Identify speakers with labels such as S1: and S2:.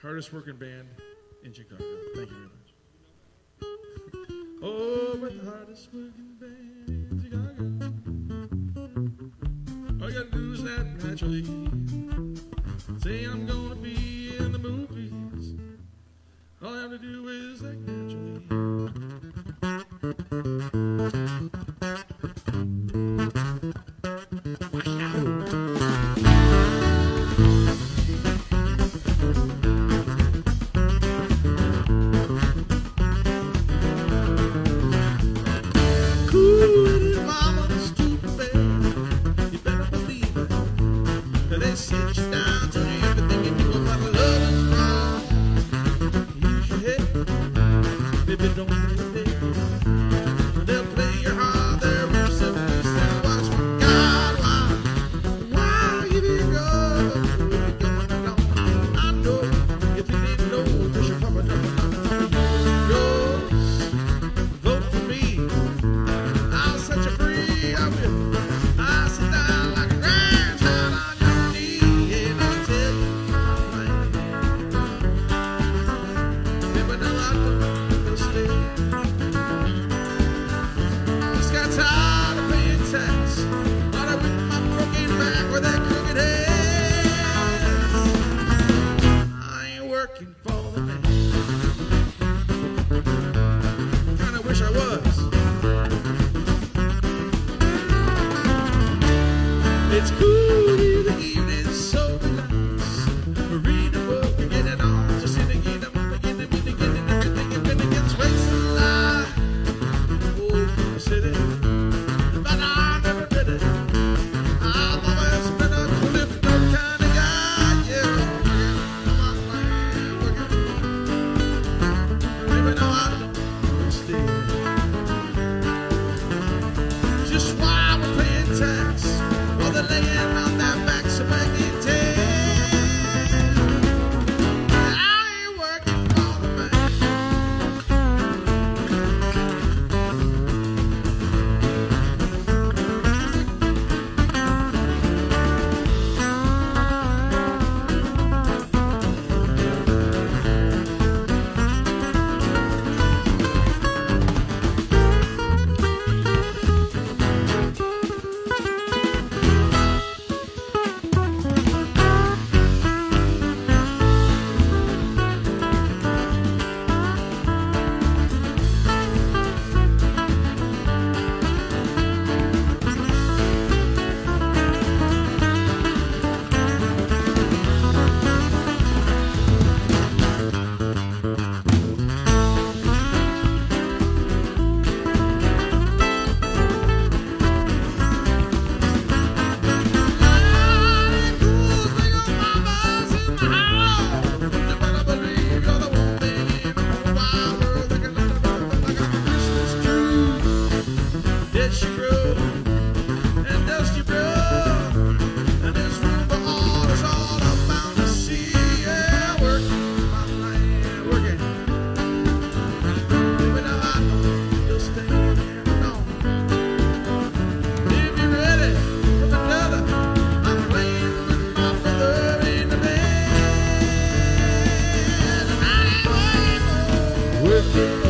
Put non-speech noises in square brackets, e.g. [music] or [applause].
S1: hardest working band in Chicago. Thank you very much. [laughs] oh, we're the hardest working band in Chicago. All you gotta do is that naturally. Say I'm going. City. it's cool. Thank you.